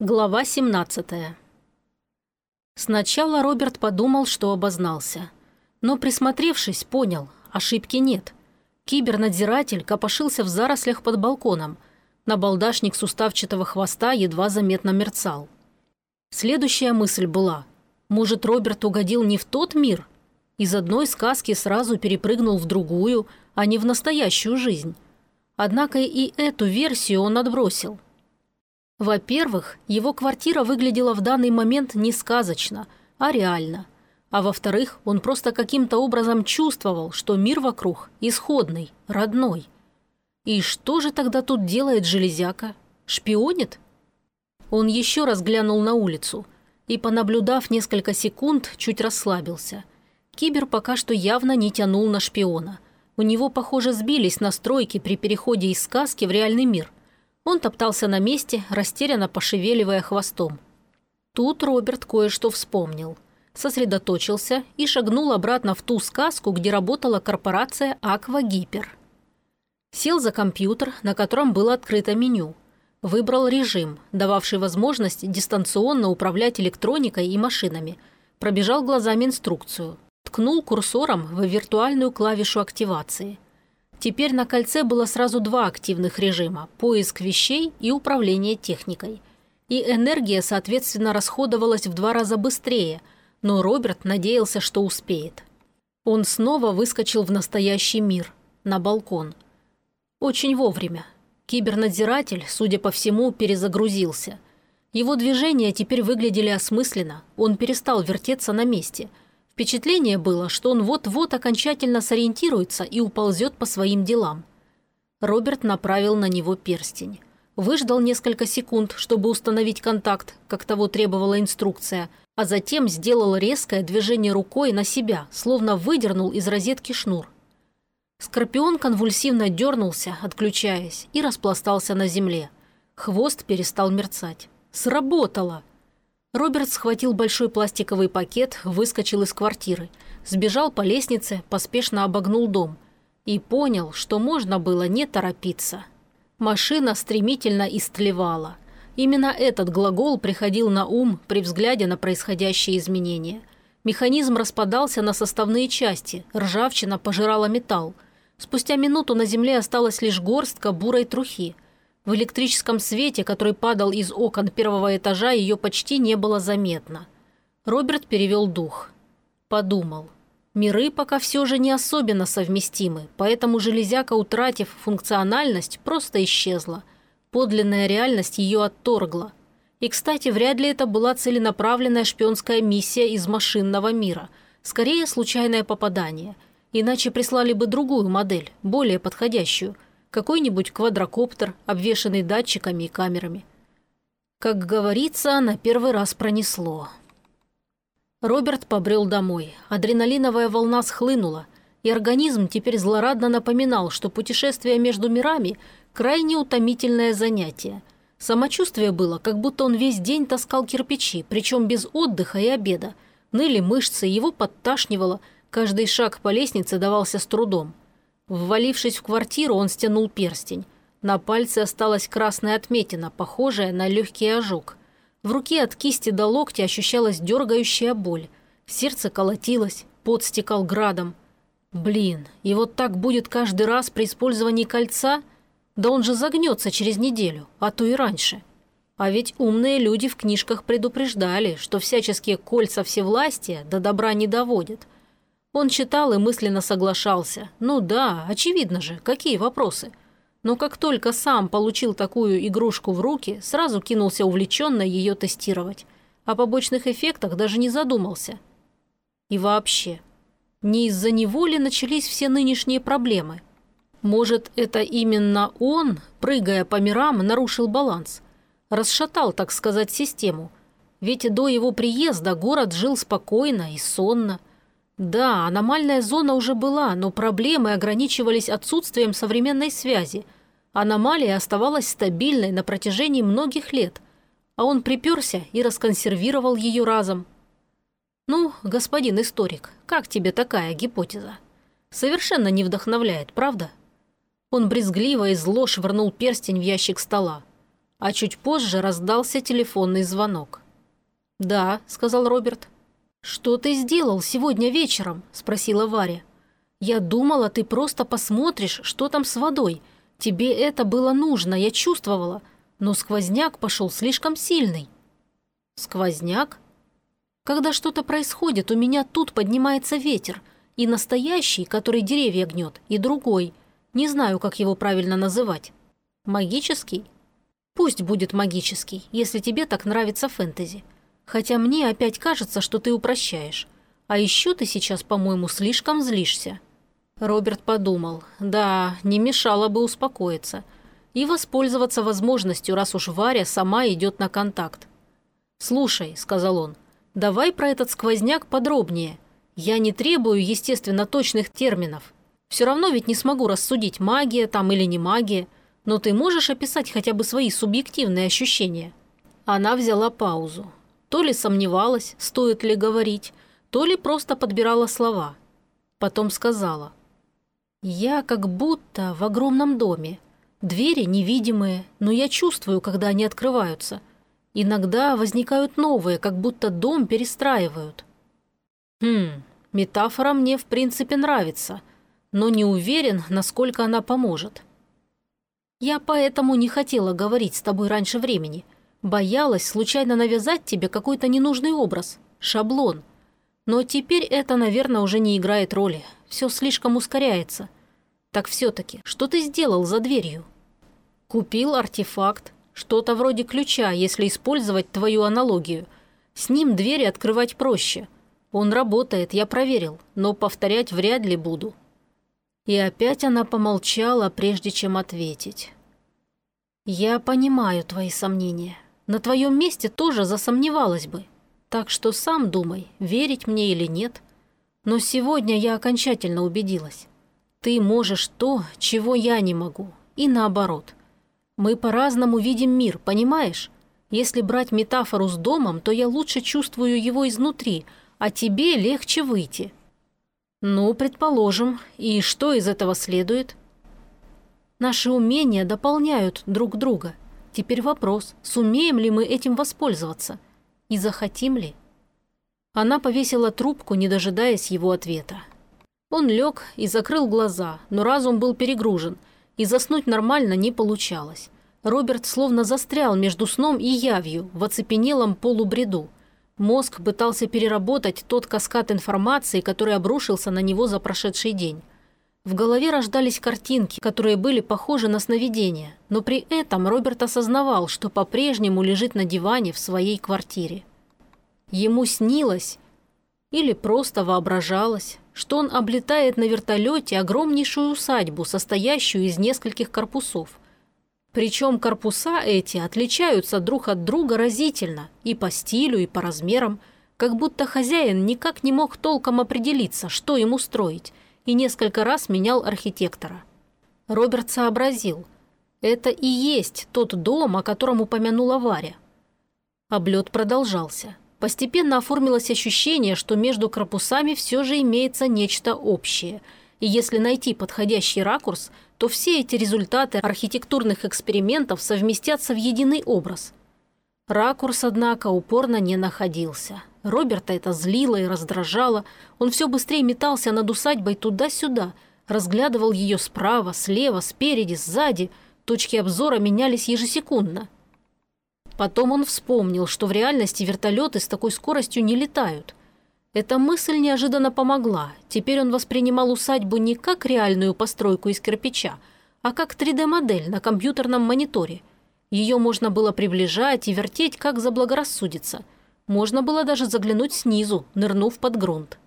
Глава 17 Сначала Роберт подумал, что обознался. Но, присмотревшись, понял, ошибки нет. Кибернадзиратель копошился в зарослях под балконом. Набалдашник суставчатого хвоста едва заметно мерцал. Следующая мысль была, может, Роберт угодил не в тот мир? Из одной сказки сразу перепрыгнул в другую, а не в настоящую жизнь. Однако и эту версию он отбросил. Во-первых, его квартира выглядела в данный момент не сказочно, а реально. А во-вторых, он просто каким-то образом чувствовал, что мир вокруг исходный, родной. И что же тогда тут делает железяка? Шпионит? Он еще раз глянул на улицу и, понаблюдав несколько секунд, чуть расслабился. Кибер пока что явно не тянул на шпиона. У него, похоже, сбились настройки при переходе из сказки в реальный мир – он топтался на месте, растерянно пошевеливая хвостом. Тут Роберт кое-что вспомнил. Сосредоточился и шагнул обратно в ту сказку, где работала корпорация «Аква Гипер». Сел за компьютер, на котором было открыто меню. Выбрал режим, дававший возможность дистанционно управлять электроникой и машинами. Пробежал глазами инструкцию. Ткнул курсором в виртуальную клавишу активации – Теперь на кольце было сразу два активных режима – поиск вещей и управление техникой. И энергия, соответственно, расходовалась в два раза быстрее, но Роберт надеялся, что успеет. Он снова выскочил в настоящий мир, на балкон. Очень вовремя. Кибернадзиратель, судя по всему, перезагрузился. Его движения теперь выглядели осмысленно, он перестал вертеться на месте – Впечатление было, что он вот-вот окончательно сориентируется и уползет по своим делам. Роберт направил на него перстень. Выждал несколько секунд, чтобы установить контакт, как того требовала инструкция, а затем сделал резкое движение рукой на себя, словно выдернул из розетки шнур. Скорпион конвульсивно дернулся, отключаясь, и распластался на земле. Хвост перестал мерцать. Сработало! Роберт схватил большой пластиковый пакет, выскочил из квартиры, сбежал по лестнице, поспешно обогнул дом и понял, что можно было не торопиться. Машина стремительно истлевала. Именно этот глагол приходил на ум при взгляде на происходящие изменения. Механизм распадался на составные части, ржавчина пожирала металл. Спустя минуту на земле осталась лишь горстка бурой трухи – в электрическом свете, который падал из окон первого этажа, ее почти не было заметно. Роберт перевел дух. Подумал. Миры пока все же не особенно совместимы, поэтому железяка, утратив функциональность, просто исчезла. Подлинная реальность ее отторгла. И, кстати, вряд ли это была целенаправленная шпионская миссия из машинного мира. Скорее, случайное попадание. Иначе прислали бы другую модель, более подходящую – какой-нибудь квадрокоптер, обвешанный датчиками и камерами. Как говорится, на первый раз пронесло. Роберт побрел домой. Адреналиновая волна схлынула, и организм теперь злорадно напоминал, что путешествие между мирами – крайне утомительное занятие. Самочувствие было, как будто он весь день таскал кирпичи, причем без отдыха и обеда. Ныли мышцы, его подташнивало, каждый шаг по лестнице давался с трудом – Ввалившись в квартиру, он стянул перстень. На пальце осталась красная отметина, похожая на легкий ожог. В руке от кисти до локтя ощущалась дергающая боль. Сердце колотилось, пот стекал градом. Блин, и вот так будет каждый раз при использовании кольца? Да он же загнется через неделю, а то и раньше. А ведь умные люди в книжках предупреждали, что всяческие кольца всевластия до добра не доводят – он читал и мысленно соглашался. Ну да, очевидно же, какие вопросы. Но как только сам получил такую игрушку в руки, сразу кинулся увлеченно ее тестировать. О побочных эффектах даже не задумался. И вообще, не из-за него ли начались все нынешние проблемы? Может, это именно он, прыгая по мирам, нарушил баланс? Расшатал, так сказать, систему. Ведь до его приезда город жил спокойно и сонно – да, аномальная зона уже была, но проблемы ограничивались отсутствием современной связи. Аномалия оставалась стабильной на протяжении многих лет, а он приперся и расконсервировал ее разом. Ну, господин историк, как тебе такая гипотеза? Совершенно не вдохновляет, правда? Он брезгливо и зло швырнул перстень в ящик стола. а чуть позже раздался телефонный звонок. «Да», — сказал Роберт. «Что ты сделал сегодня вечером?» – спросила Варя. «Я думала, ты просто посмотришь, что там с водой. Тебе это было нужно, я чувствовала. Но сквозняк пошел слишком сильный». «Сквозняк?» «Когда что-то происходит, у меня тут поднимается ветер. И настоящий, который деревья гнет, и другой. Не знаю, как его правильно называть. Магический?» «Пусть будет магический, если тебе так нравится фэнтези. Хотя мне опять кажется, что ты упрощаешь. А еще ты сейчас, по-моему, слишком злишься». Роберт подумал, да, не мешало бы успокоиться и воспользоваться возможностью, раз уж Варя сама идет на контакт. «Слушай», — сказал он, — «давай про этот сквозняк подробнее. Я не требую, естественно, точных терминов. Все равно ведь не смогу рассудить, магия там или не магия, но ты можешь описать хотя бы свои субъективные ощущения». Она взяла паузу. То ли сомневалась, стоит ли говорить, то ли просто подбирала слова. Потом сказала. «Я как будто в огромном доме. Двери невидимые, но я чувствую, когда они открываются. Иногда возникают новые, как будто дом перестраивают». «Хм, метафора мне в принципе нравится, но не уверен, насколько она поможет». «Я поэтому не хотела говорить с тобой раньше времени», Боялась случайно навязать тебе какой-то ненужный образ, шаблон. Но теперь это, наверное, уже не играет роли. Все слишком ускоряется. Так все-таки, что ты сделал за дверью? Купил артефакт, что-то вроде ключа, если использовать твою аналогию. С ним двери открывать проще. Он работает, я проверил, но повторять вряд ли буду. И опять она помолчала, прежде чем ответить. «Я понимаю твои сомнения. На твоем месте тоже засомневалась бы. Так что сам думай, верить мне или нет. Но сегодня я окончательно убедилась. Ты можешь то, чего я не могу. И наоборот. Мы по-разному видим мир, понимаешь? Если брать метафору с домом, то я лучше чувствую его изнутри, а тебе легче выйти. Ну, предположим. И что из этого следует? Наши умения дополняют друг друга – Теперь вопрос, сумеем ли мы этим воспользоваться? И захотим ли? Она повесила трубку, не дожидаясь его ответа. Он лег и закрыл глаза, но разум был перегружен, и заснуть нормально не получалось. Роберт словно застрял между сном и явью в оцепенелом полубреду. Мозг пытался переработать тот каскад информации, который обрушился на него за прошедший день. В голове рождались картинки, которые были похожи на сновидения, но при этом Роберт осознавал, что по-прежнему лежит на диване в своей квартире. Ему снилось или просто воображалось, что он облетает на вертолете огромнейшую усадьбу, состоящую из нескольких корпусов. Причем корпуса эти отличаются друг от друга разительно и по стилю, и по размерам, как будто хозяин никак не мог толком определиться, что ему строить – и несколько раз менял архитектора. Роберт сообразил. Это и есть тот дом, о котором упомянула Варя. Облет продолжался. Постепенно оформилось ощущение, что между корпусами все же имеется нечто общее. И если найти подходящий ракурс, то все эти результаты архитектурных экспериментов совместятся в единый образ. Ракурс, однако, упорно не находился. Роберта это злило и раздражало. Он все быстрее метался над усадьбой туда-сюда, разглядывал ее справа, слева, спереди, сзади. Точки обзора менялись ежесекундно. Потом он вспомнил, что в реальности вертолеты с такой скоростью не летают. Эта мысль неожиданно помогла. Теперь он воспринимал усадьбу не как реальную постройку из кирпича, а как 3D-модель на компьютерном мониторе. Ее можно было приближать и вертеть, как заблагорассудится – можно было даже заглянуть снизу, нырнув под грунт.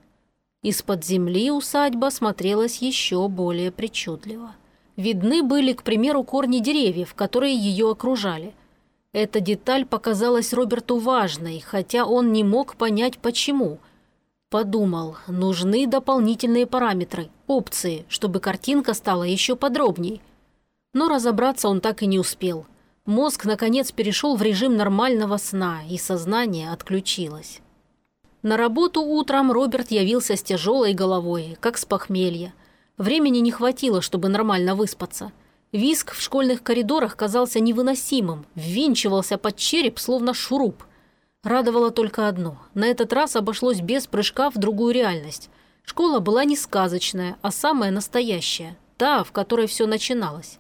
Из-под земли усадьба смотрелась еще более причудливо. Видны были, к примеру, корни деревьев, которые ее окружали. Эта деталь показалась Роберту важной, хотя он не мог понять, почему. Подумал, нужны дополнительные параметры, опции, чтобы картинка стала еще подробней. Но разобраться он так и не успел – Мозг, наконец, перешел в режим нормального сна, и сознание отключилось. На работу утром Роберт явился с тяжелой головой, как с похмелья. Времени не хватило, чтобы нормально выспаться. Виск в школьных коридорах казался невыносимым, ввинчивался под череп, словно шуруп. Радовало только одно. На этот раз обошлось без прыжка в другую реальность. Школа была не сказочная, а самая настоящая. Та, в которой все начиналось.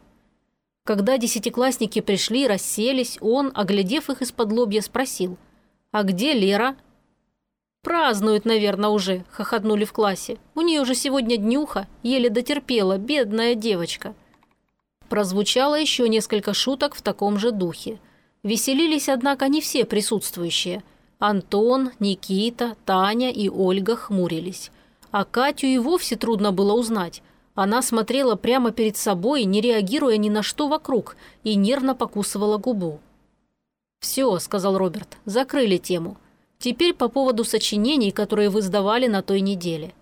Когда десятиклассники пришли, расселись, он, оглядев их из-под лобья, спросил. «А где Лера?» «Празднует, наверное, уже», – хохотнули в классе. «У нее уже сегодня днюха, еле дотерпела, бедная девочка». Прозвучало еще несколько шуток в таком же духе. Веселились, однако, не все присутствующие. Антон, Никита, Таня и Ольга хмурились. А Катю и вовсе трудно было узнать. Она смотрела прямо перед собой, не реагируя ни на что вокруг, и нервно покусывала губу. «Все», — сказал Роберт, — «закрыли тему. Теперь по поводу сочинений, которые вы сдавали на той неделе».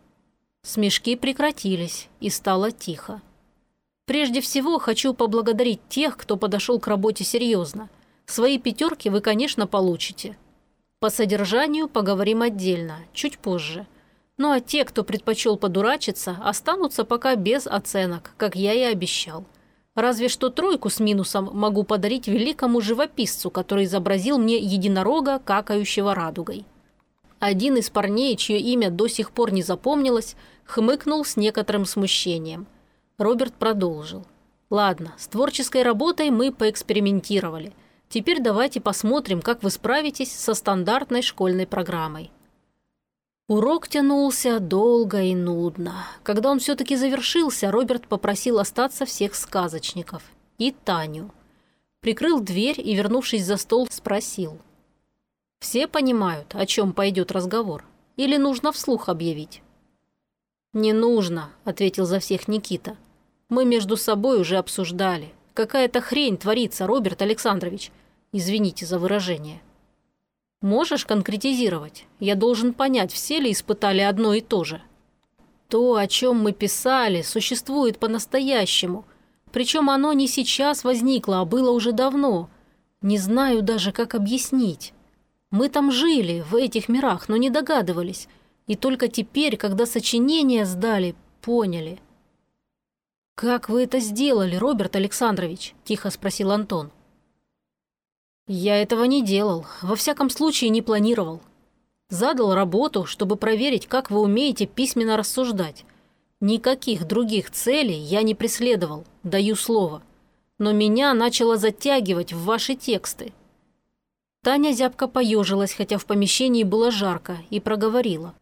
Смешки прекратились, и стало тихо. «Прежде всего хочу поблагодарить тех, кто подошел к работе серьезно. Свои пятерки вы, конечно, получите. По содержанию поговорим отдельно, чуть позже. Ну а те, кто предпочел подурачиться, останутся пока без оценок, как я и обещал. Разве что тройку с минусом могу подарить великому живописцу, который изобразил мне единорога, какающего радугой. Один из парней, чье имя до сих пор не запомнилось, хмыкнул с некоторым смущением. Роберт продолжил. «Ладно, с творческой работой мы поэкспериментировали. Теперь давайте посмотрим, как вы справитесь со стандартной школьной программой. Урок тянулся долго и нудно. Когда он все-таки завершился, Роберт попросил остаться всех сказочников. И Таню. Прикрыл дверь и, вернувшись за стол, спросил. «Все понимают, о чем пойдет разговор? Или нужно вслух объявить?» «Не нужно», — ответил за всех Никита. «Мы между собой уже обсуждали. Какая-то хрень творится, Роберт Александрович. Извините за выражение». Можешь конкретизировать? Я должен понять, все ли испытали одно и то же. То, о чем мы писали, существует по-настоящему. Причем оно не сейчас возникло, а было уже давно. Не знаю даже, как объяснить. Мы там жили, в этих мирах, но не догадывались. И только теперь, когда сочинение сдали, поняли. «Как вы это сделали, Роберт Александрович?» – тихо спросил Антон. Я этого не делал, во всяком случае не планировал. Задал работу, чтобы проверить, как вы умеете письменно рассуждать. Никаких других целей я не преследовал, даю слово. Но меня начало затягивать в ваши тексты. Таня зябко поежилась, хотя в помещении было жарко, и проговорила.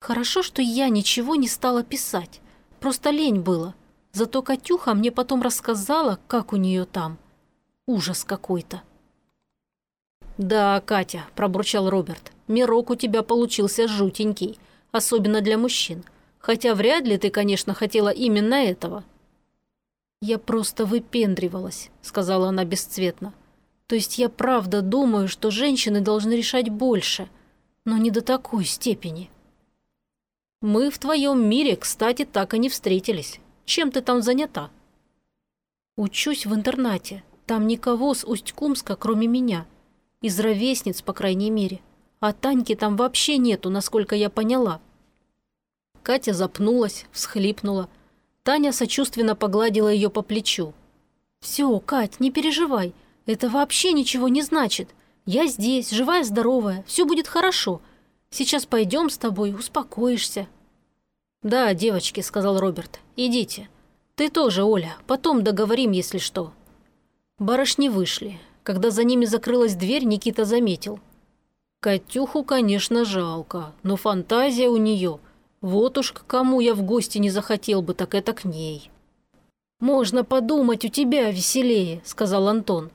«Хорошо, что я ничего не стала писать. Просто лень было. Зато Катюха мне потом рассказала, как у нее там. Ужас какой-то». «Да, Катя», – пробурчал Роберт, – «мирок у тебя получился жутенький, особенно для мужчин. Хотя вряд ли ты, конечно, хотела именно этого». «Я просто выпендривалась», – сказала она бесцветно. «То есть я правда думаю, что женщины должны решать больше, но не до такой степени». «Мы в твоем мире, кстати, так и не встретились. Чем ты там занята?» «Учусь в интернате. Там никого с Усть-Кумска, кроме меня. Из ровесниц, по крайней мере. А Таньки там вообще нету, насколько я поняла. Катя запнулась, всхлипнула. Таня сочувственно погладила ее по плечу. «Все, Кать, не переживай. Это вообще ничего не значит. Я здесь, живая-здоровая, все будет хорошо. Сейчас пойдем с тобой, успокоишься». «Да, девочки», — сказал Роберт, — «идите. Ты тоже, Оля, потом договорим, если что». Барышни вышли. Когда за ними закрылась дверь, Никита заметил. Катюху, конечно, жалко, но фантазия у нее. Вот уж к кому я в гости не захотел бы, так это к ней. «Можно подумать, у тебя веселее», — сказал Антон.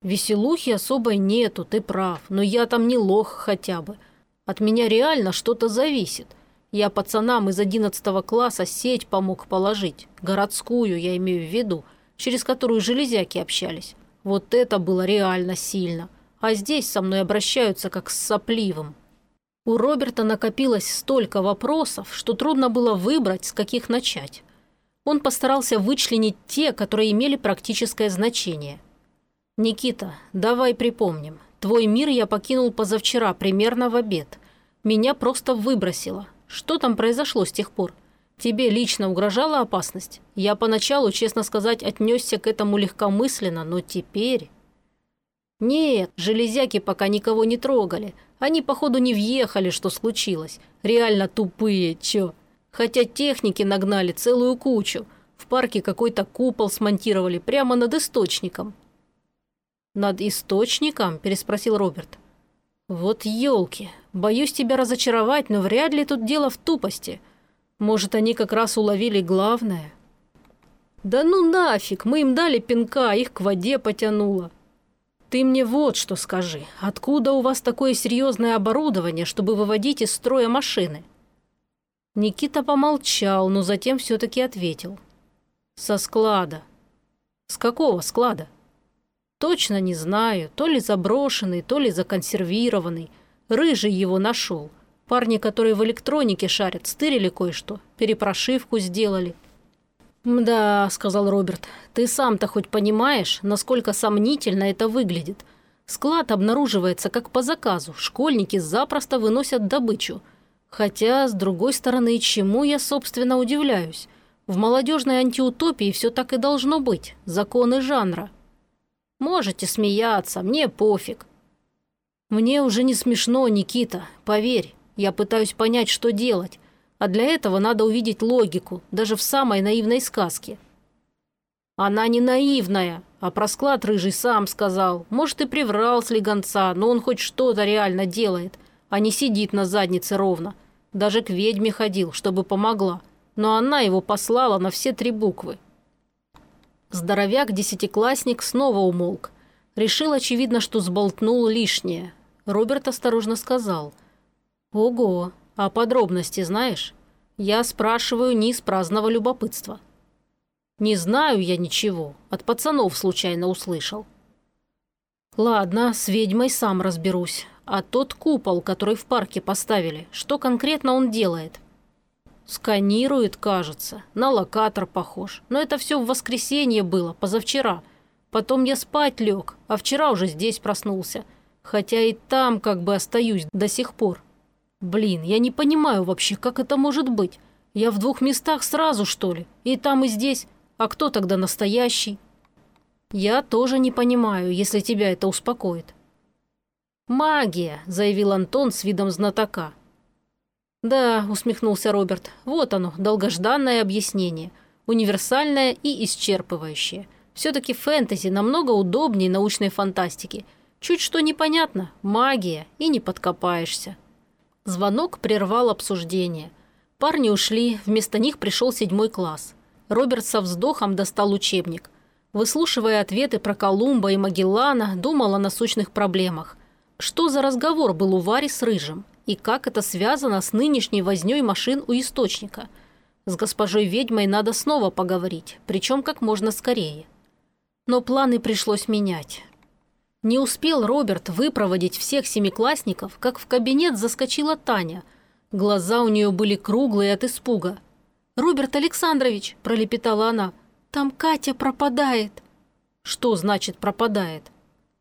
«Веселухи особой нету, ты прав, но я там не лох хотя бы. От меня реально что-то зависит. Я пацанам из одиннадцатого класса сеть помог положить, городскую, я имею в виду, через которую железяки общались. Вот это было реально сильно. А здесь со мной обращаются как с сопливым. У Роберта накопилось столько вопросов, что трудно было выбрать, с каких начать. Он постарался вычленить те, которые имели практическое значение. «Никита, давай припомним. Твой мир я покинул позавчера, примерно в обед. Меня просто выбросило. Что там произошло с тех пор? Тебе лично угрожала опасность? Я поначалу, честно сказать, отнесся к этому легкомысленно, но теперь... Нет, железяки пока никого не трогали. Они, походу, не въехали, что случилось. Реально тупые, чё. Хотя техники нагнали целую кучу. В парке какой-то купол смонтировали прямо над источником. «Над источником?» – переспросил Роберт. «Вот елки. Боюсь тебя разочаровать, но вряд ли тут дело в тупости. Может, они как раз уловили главное?» «Да ну нафиг, мы им дали пинка, их к воде потянуло». «Ты мне вот что скажи. Откуда у вас такое серьезное оборудование, чтобы выводить из строя машины?» Никита помолчал, но затем все-таки ответил. «Со склада». «С какого склада?» «Точно не знаю. То ли заброшенный, то ли законсервированный. Рыжий его нашел. Парни, которые в электронике шарят, стырили кое-что, перепрошивку сделали». «Да», — сказал Роберт, — «ты сам-то хоть понимаешь, насколько сомнительно это выглядит. Склад обнаруживается как по заказу, школьники запросто выносят добычу. Хотя, с другой стороны, чему я, собственно, удивляюсь? В молодежной антиутопии все так и должно быть, законы жанра. Можете смеяться, мне пофиг. Мне уже не смешно, Никита, поверь. Я пытаюсь понять, что делать. А для этого надо увидеть логику, даже в самой наивной сказке. Она не наивная, а про склад Рыжий сам сказал. Может, и приврал слегонца, но он хоть что-то реально делает, а не сидит на заднице ровно. Даже к ведьме ходил, чтобы помогла. Но она его послала на все три буквы. Здоровяк-десятиклассник снова умолк. Решил, очевидно, что сболтнул лишнее. Роберт осторожно сказал. «Ого, а подробности знаешь? Я спрашиваю не из праздного любопытства». «Не знаю я ничего. От пацанов случайно услышал». «Ладно, с ведьмой сам разберусь. А тот купол, который в парке поставили, что конкретно он делает?» «Сканирует, кажется. На локатор похож. Но это все в воскресенье было, позавчера. Потом я спать лег, а вчера уже здесь проснулся. Хотя и там как бы остаюсь до сих пор. Блин, я не понимаю вообще, как это может быть. Я в двух местах сразу, что ли? И там, и здесь. А кто тогда настоящий? Я тоже не понимаю, если тебя это успокоит. «Магия», – заявил Антон с видом знатока. «Да», – усмехнулся Роберт, – «вот оно, долгожданное объяснение. Универсальное и исчерпывающее. Все-таки фэнтези намного удобнее научной фантастики. Чуть что непонятно – магия, и не подкопаешься». Звонок прервал обсуждение. Парни ушли, вместо них пришел седьмой класс. Роберт со вздохом достал учебник. Выслушивая ответы про Колумба и Магеллана, думал о насущных проблемах. Что за разговор был у Вари с Рыжим? И как это связано с нынешней вознёй машин у источника? С госпожой ведьмой надо снова поговорить, причем как можно скорее. Но планы пришлось менять. Не успел Роберт выпроводить всех семиклассников, как в кабинет заскочила Таня. Глаза у нее были круглые от испуга. «Роберт Александрович», – пролепетала она, – «там Катя пропадает». «Что значит пропадает?»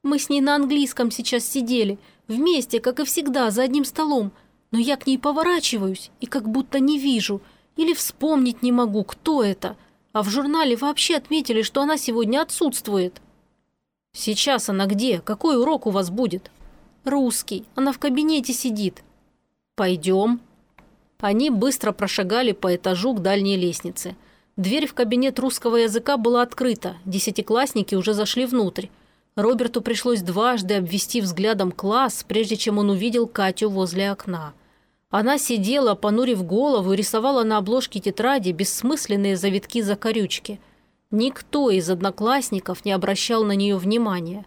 «Мы с ней на английском сейчас сидели, вместе, как и всегда, за одним столом, но я к ней поворачиваюсь и как будто не вижу, или вспомнить не могу, кто это, а в журнале вообще отметили, что она сегодня отсутствует». «Сейчас она где? Какой урок у вас будет?» «Русский. Она в кабинете сидит». «Пойдем». Они быстро прошагали по этажу к дальней лестнице. Дверь в кабинет русского языка была открыта, десятиклассники уже зашли внутрь. Роберту пришлось дважды обвести взглядом класс, прежде чем он увидел Катю возле окна. Она сидела, понурив голову, рисовала на обложке тетради бессмысленные завитки-закорючки – Никто из одноклассников не обращал на нее внимания.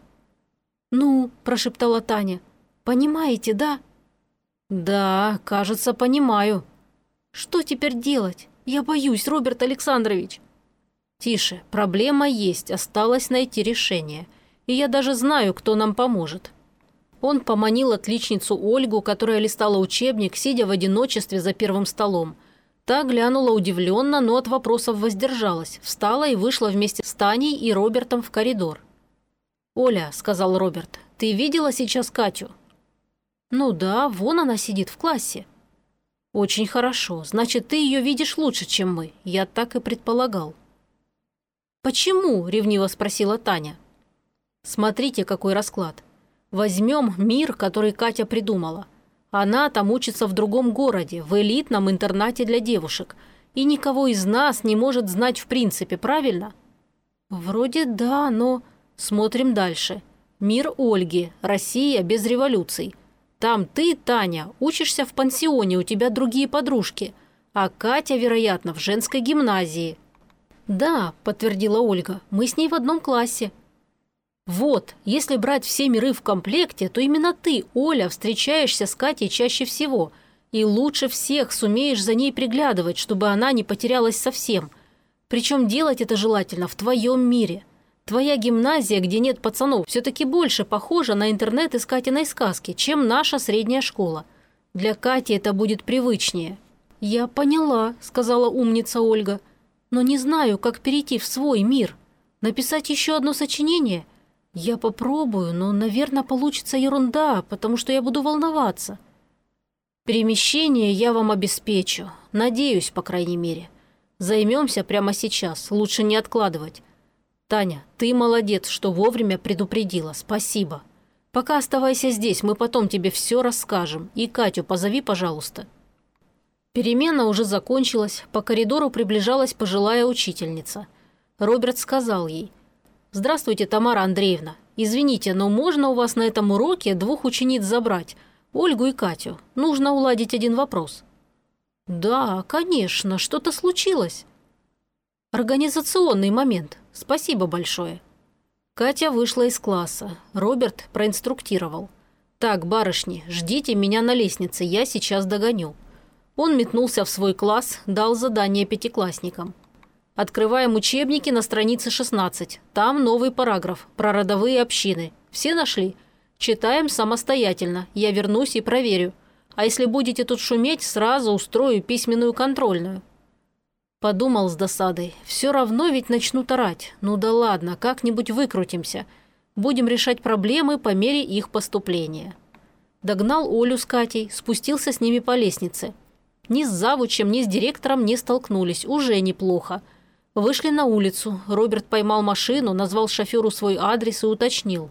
«Ну», – прошептала Таня, – «понимаете, да?» «Да, кажется, понимаю». «Что теперь делать? Я боюсь, Роберт Александрович». «Тише, проблема есть, осталось найти решение. И я даже знаю, кто нам поможет». Он поманил отличницу Ольгу, которая листала учебник, сидя в одиночестве за первым столом – Та глянула удивленно, но от вопросов воздержалась, встала и вышла вместе с Таней и Робертом в коридор. «Оля», – сказал Роберт, – «ты видела сейчас Катю?» «Ну да, вон она сидит в классе». «Очень хорошо. Значит, ты ее видишь лучше, чем мы. Я так и предполагал». «Почему?» – ревниво спросила Таня. «Смотрите, какой расклад. Возьмем мир, который Катя придумала. Она там учится в другом городе, в элитном интернате для девушек. И никого из нас не может знать в принципе, правильно?» «Вроде да, но...» Смотрим дальше. Мир Ольги. Россия без революций. Там ты, Таня, учишься в пансионе, у тебя другие подружки. А Катя, вероятно, в женской гимназии. «Да», – подтвердила Ольга, – «мы с ней в одном классе». «Вот, если брать все миры в комплекте, то именно ты, Оля, встречаешься с Катей чаще всего. И лучше всех сумеешь за ней приглядывать, чтобы она не потерялась совсем. Причем делать это желательно в твоем мире. Твоя гимназия, где нет пацанов, все-таки больше похожа на интернет из Катиной сказки, чем наша средняя школа. Для Кати это будет привычнее». «Я поняла», – сказала умница Ольга. «Но не знаю, как перейти в свой мир. Написать еще одно сочинение? Я попробую, но, наверное, получится ерунда, потому что я буду волноваться». «Перемещение я вам обеспечу. Надеюсь, по крайней мере. Займемся прямо сейчас, лучше не откладывать. «Таня, ты молодец, что вовремя предупредила. Спасибо. Пока оставайся здесь, мы потом тебе все расскажем. И Катю позови, пожалуйста». Перемена уже закончилась, по коридору приближалась пожилая учительница. Роберт сказал ей, «Здравствуйте, Тамара Андреевна. Извините, но можно у вас на этом уроке двух учениц забрать, Ольгу и Катю? Нужно уладить один вопрос». «Да, конечно, что-то случилось». «Организационный момент. Спасибо большое». Катя вышла из класса. Роберт проинструктировал. «Так, барышни, ждите меня на лестнице, я сейчас догоню». Он метнулся в свой класс, дал задание пятиклассникам. «Открываем учебники на странице 16. Там новый параграф про родовые общины. Все нашли? Читаем самостоятельно. Я вернусь и проверю. А если будете тут шуметь, сразу устрою письменную контрольную. Подумал с досадой. Все равно ведь начнут орать. Ну да ладно, как-нибудь выкрутимся. Будем решать проблемы по мере их поступления. Догнал Олю с Катей, спустился с ними по лестнице. Ни с завучем, ни с директором не столкнулись. Уже неплохо. Вышли на улицу. Роберт поймал машину, назвал шоферу свой адрес и уточнил.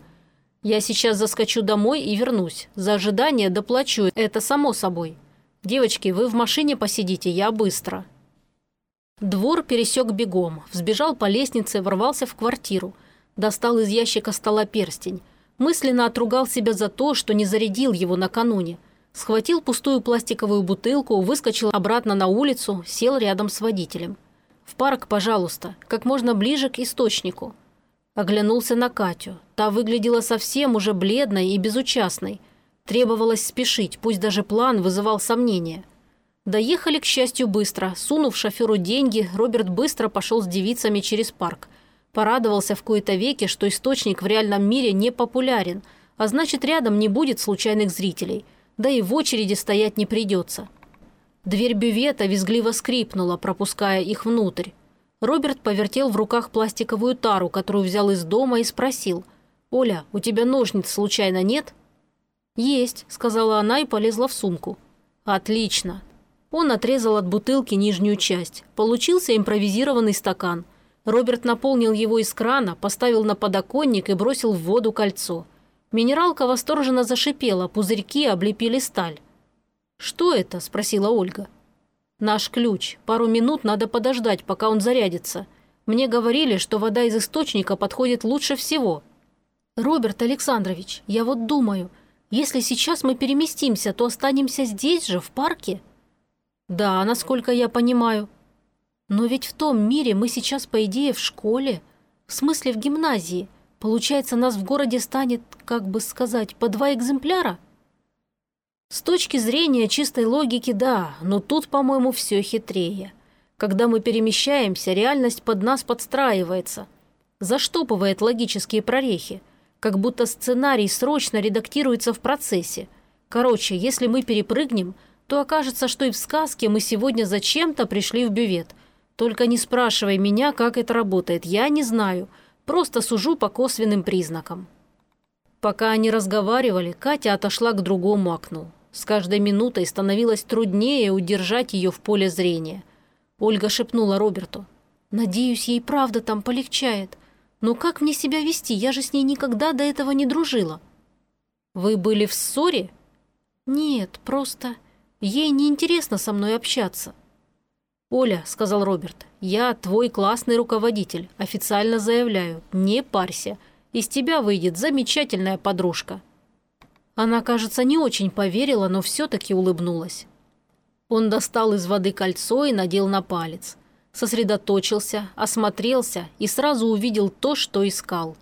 «Я сейчас заскочу домой и вернусь. За ожидание доплачу, это само собой. Девочки, вы в машине посидите, я быстро». Двор пересек бегом, взбежал по лестнице, ворвался в квартиру. Достал из ящика стола перстень. Мысленно отругал себя за то, что не зарядил его накануне. Схватил пустую пластиковую бутылку, выскочил обратно на улицу, сел рядом с водителем. «В парк, пожалуйста, как можно ближе к источнику». Оглянулся на Катю. Та выглядела совсем уже бледной и безучастной. Требовалось спешить, пусть даже план вызывал сомнения. Доехали, к счастью, быстро. Сунув шоферу деньги, Роберт быстро пошел с девицами через парк. Порадовался в кои-то веке, что источник в реальном мире не популярен, а значит, рядом не будет случайных зрителей. Да и в очереди стоять не придется. Дверь бювета визгливо скрипнула, пропуская их внутрь. Роберт повертел в руках пластиковую тару, которую взял из дома, и спросил. «Оля, у тебя ножниц случайно нет?» «Есть», — сказала она и полезла в сумку. «Отлично. Он отрезал от бутылки нижнюю часть. Получился импровизированный стакан. Роберт наполнил его из крана, поставил на подоконник и бросил в воду кольцо. Минералка восторженно зашипела, пузырьки облепили сталь. «Что это?» – спросила Ольга. «Наш ключ. Пару минут надо подождать, пока он зарядится. Мне говорили, что вода из источника подходит лучше всего». «Роберт Александрович, я вот думаю, если сейчас мы переместимся, то останемся здесь же, в парке?» «Да, насколько я понимаю». «Но ведь в том мире мы сейчас, по идее, в школе. В смысле, в гимназии. Получается, нас в городе станет, как бы сказать, по два экземпляра?» С точки зрения чистой логики, да, но тут, по-моему, все хитрее. Когда мы перемещаемся, реальность под нас подстраивается. Заштопывает логические прорехи. Как будто сценарий срочно редактируется в процессе. Короче, если мы перепрыгнем – то окажется, что и в сказке мы сегодня зачем-то пришли в бювет. Только не спрашивай меня, как это работает, я не знаю, просто сужу по косвенным признакам». Пока они разговаривали, Катя отошла к другому окну. С каждой минутой становилось труднее удержать ее в поле зрения. Ольга шепнула Роберту. «Надеюсь, ей правда там полегчает. Но как мне себя вести? Я же с ней никогда до этого не дружила». «Вы были в ссоре?» «Нет, просто ей неинтересно со мной общаться». «Оля», — сказал Роберт, — «я твой классный руководитель. Официально заявляю, не парься. Из тебя выйдет замечательная подружка». Она, кажется, не очень поверила, но все-таки улыбнулась. Он достал из воды кольцо и надел на палец. Сосредоточился, осмотрелся и сразу увидел то, что искал.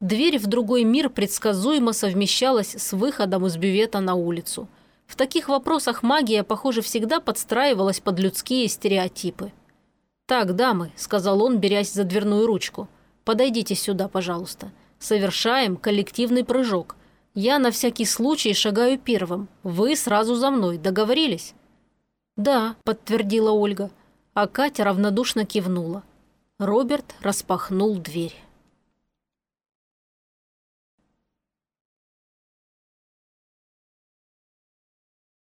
Дверь в другой мир предсказуемо совмещалась с выходом из бювета на улицу. В таких вопросах магия, похоже, всегда подстраивалась под людские стереотипы. «Так, дамы», — сказал он, берясь за дверную ручку, — «подойдите сюда, пожалуйста. Совершаем коллективный прыжок. Я на всякий случай шагаю первым. Вы сразу за мной. Договорились?» «Да», – подтвердила Ольга, а Катя равнодушно кивнула. Роберт распахнул дверь.